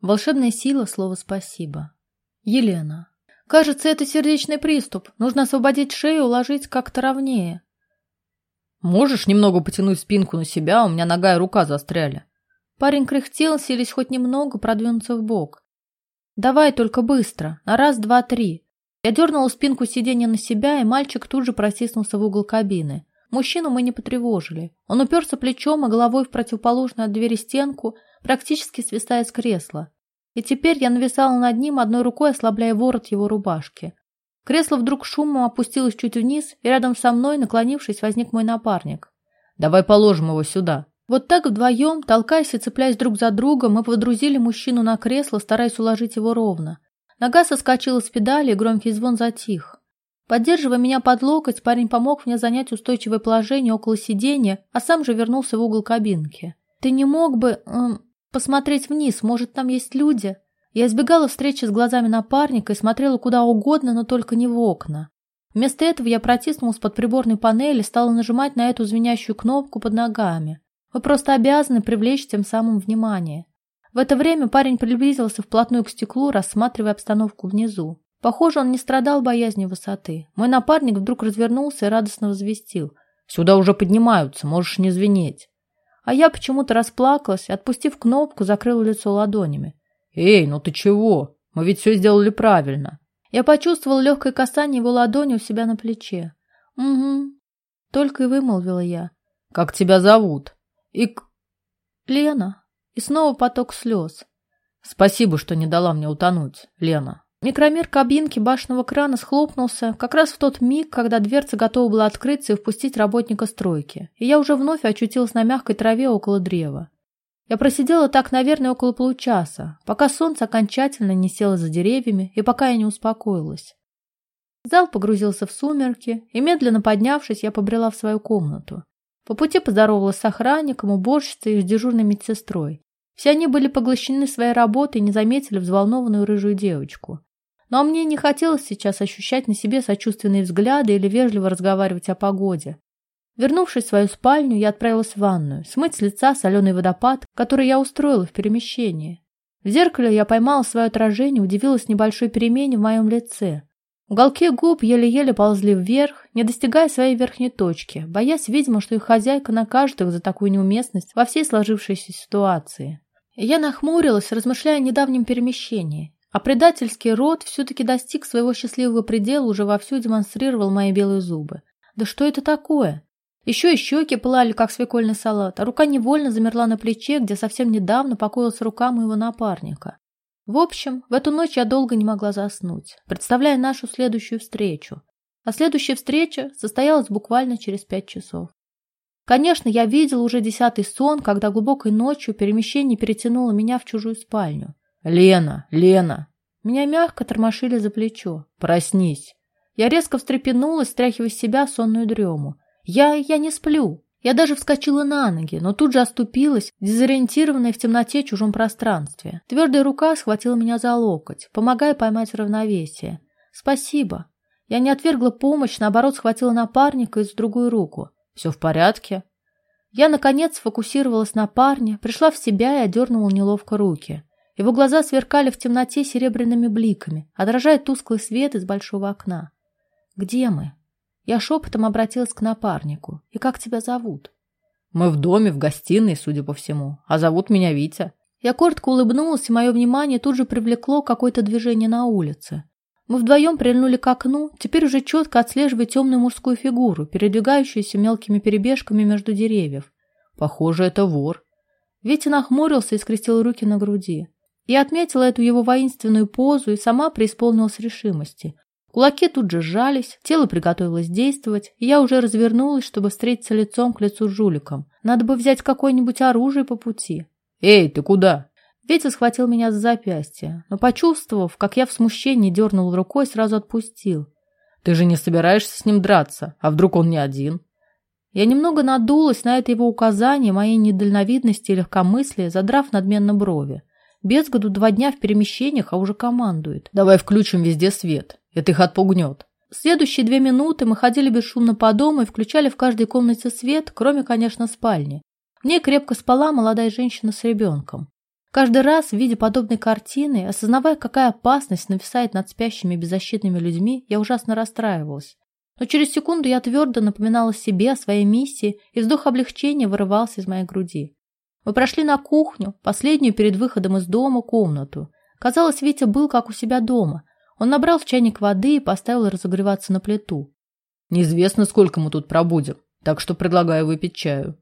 Волшебная сила слова «спасибо». Елена. Кажется, это сердечный приступ. Нужно освободить шею, уложить как-то ровнее. Можешь немного потянуть спинку на себя, у меня нога и рука застряли. Парень кряхтел, селись хоть немного продвинуться в бок. Давай только быстро, на раз, два, три. Я дернула спинку сиденья на себя, и мальчик тут же протиснулся в угол кабины. Мужчину мы не потревожили. Он уперся плечом и головой в противоположную от двери стенку, практически свисая с кресла. И теперь я нависала над ним одной рукой, ослабляя ворот его рубашки. Кресло вдруг шумом опустилось чуть вниз, и рядом со мной, наклонившись, возник мой напарник. «Давай положим его сюда». Вот так вдвоем, толкаясь и цепляясь друг за друга, мы водрузили мужчину на кресло, стараясь уложить его ровно. Нога соскочила с педали, и громкий звон затих. Поддерживая меня под локоть, парень помог мне занять устойчивое положение около сиденья, а сам же вернулся в угол кабинки. «Ты не мог бы... Эм, посмотреть вниз, может, там есть люди?» Я избегала встречи с глазами напарника и смотрела куда угодно, но только не в окна. Вместо этого я протиснулась под приборной панель и стала нажимать на эту звенящую кнопку под ногами. Вы просто обязаны привлечь тем самым внимание. В это время парень приблизился вплотную к стеклу, рассматривая обстановку внизу. Похоже, он не страдал боязнью высоты. Мой напарник вдруг развернулся и радостно возвестил. «Сюда уже поднимаются, можешь не звенеть». А я почему-то расплакалась отпустив кнопку, закрыла лицо ладонями. «Эй, ну ты чего? Мы ведь все сделали правильно». Я почувствовала легкое касание его ладони у себя на плече. «Угу», — только и вымолвила я. «Как тебя зовут?» «И...» «Лена». И снова поток слез. «Спасибо, что не дала мне утонуть, Лена». Микромир кабинки башенного крана схлопнулся как раз в тот миг, когда дверца готова была открыться и впустить работника стройки, и я уже вновь очутилась на мягкой траве около древа. Я просидела так, наверное, около получаса, пока солнце окончательно не село за деревьями и пока я не успокоилась. Зал погрузился в сумерки, и, медленно поднявшись, я побрела в свою комнату. По пути поздоровалась с охранником, уборщицей и с дежурной медсестрой. Все они были поглощены своей работой и не заметили взволнованную рыжую девочку. Но мне не хотелось сейчас ощущать на себе сочувственные взгляды или вежливо разговаривать о погоде. Вернувшись в свою спальню, я отправилась в ванную, смыть с лица соленый водопад, который я устроила в перемещении. В зеркале я поймала свое отражение, удивилась небольшой перемене в моем лице. Уголки губ еле-еле ползли вверх, не достигая своей верхней точки, боясь, видимо, что их хозяйка накажет их за такую неуместность во всей сложившейся ситуации. Я нахмурилась, размышляя о недавнем перемещении. А предательский рот все-таки достиг своего счастливого предела, уже вовсю демонстрировал мои белые зубы. Да что это такое? Еще и щеки пылали, как свекольный салат, а рука невольно замерла на плече, где совсем недавно покоилась рука моего напарника. В общем, в эту ночь я долго не могла заснуть, представляя нашу следующую встречу. А следующая встреча состоялась буквально через пять часов. Конечно, я видела уже десятый сон, когда глубокой ночью перемещение перетянуло меня в чужую спальню. «Лена! Лена!» Меня мягко тормошили за плечо. «Проснись!» Я резко встрепенулась, стряхивая с себя сонную дрему. Я... я не сплю. Я даже вскочила на ноги, но тут же оступилась, дезориентированная в темноте чужом пространстве. Твердая рука схватила меня за локоть, помогая поймать равновесие. «Спасибо». Я не отвергла помощь, наоборот, схватила напарника из другую руку. «Все в порядке?» Я, наконец, сфокусировалась на парне, пришла в себя и одернула неловко руки. Его глаза сверкали в темноте серебряными бликами, отражая тусклый свет из большого окна. «Где мы?» Я шепотом обратилась к напарнику. «И как тебя зовут?» «Мы в доме, в гостиной, судя по всему. А зовут меня Витя». Я коротко улыбнулась, и мое внимание тут же привлекло какое-то движение на улице. Мы вдвоем прильнули к окну, теперь уже четко отслеживая темную мужскую фигуру, передвигающуюся мелкими перебежками между деревьев. Похоже, это вор. Витя нахмурился и скрестил руки на груди. Я отметила эту его воинственную позу и сама преисполнилась решимости. Кулаки тут же сжались, тело приготовилось действовать, и я уже развернулась, чтобы встретиться лицом к лицу с жуликом. Надо бы взять какое-нибудь оружие по пути. «Эй, ты куда?» Витя схватил меня за запястье, но, почувствовав, как я в смущении дернул рукой, сразу отпустил. «Ты же не собираешься с ним драться, а вдруг он не один?» Я немного надулась на это его указание моей недальновидности и легкомыслия, задрав надменно брови. Без году два дня в перемещениях, а уже командует. «Давай включим везде свет. Это их отпугнет. Следующие две минуты мы ходили бесшумно по дому и включали в каждой комнате свет, кроме, конечно, спальни. В ней крепко спала молодая женщина с ребенком. Каждый раз, видя подобной картины, осознавая, какая опасность нависает над спящими беззащитными людьми, я ужасно расстраивалась. Но через секунду я твердо напоминала себе о своей миссии, и вздох облегчения вырывался из моей груди. Мы прошли на кухню, последнюю перед выходом из дома, комнату. Казалось, Витя был как у себя дома. Он набрал в чайник воды и поставил разогреваться на плиту. Неизвестно, сколько мы тут пробудем, так что предлагаю выпить чаю.